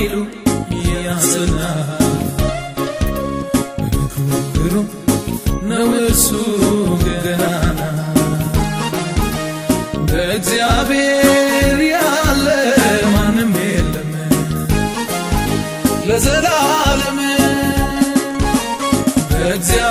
በኃይሉ ያጸና ግሩም ነው ገናና። በእግዚአብሔር ያለ ማንም የለም ለዘላለም። በእግዚአብሔር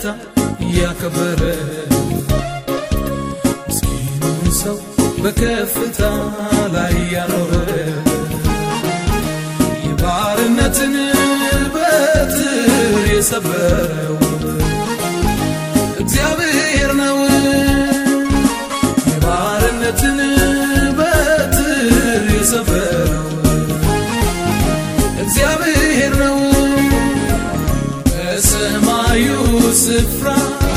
የፈታ ያከበረ ምስኪኑን ሰው በከፍታ ላይ ያኖረ የባርነትን በትር የሰበረው The front.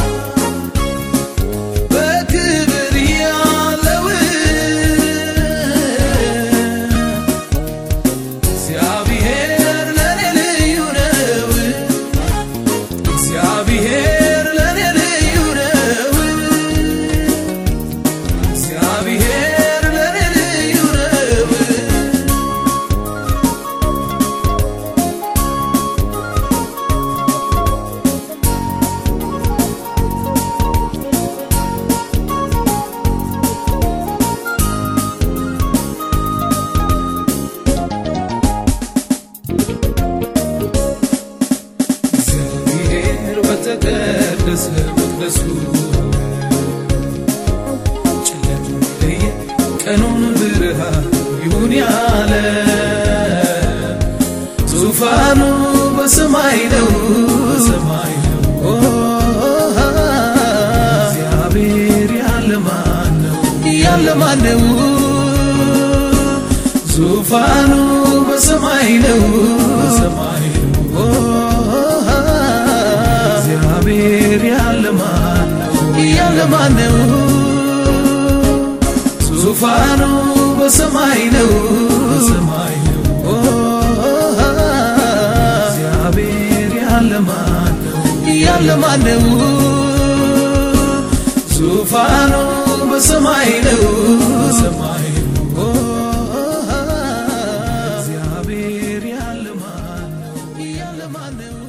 ቀኑን ብርሃን ይሁን ያለ ዙፋኑ በሰማይ ነው። ሰማይ እግዚአብሔር ያለ ማን ነው? ዙፋኑ በሰማይ ነው። ሰማይ እግዚአብሔር ያለ ማን ነው? ያለ ማን ነው ዙፋኑ በሰማይ ነው። ሰማይ ነው። እግዚአብሔር ያለ ማን ነው ያለ ማን ነው ዙፋኑ በሰማይ ነው። ሰማይ ነው። እግዚአብሔር ያለ ማን ነው ያለ ማን ነው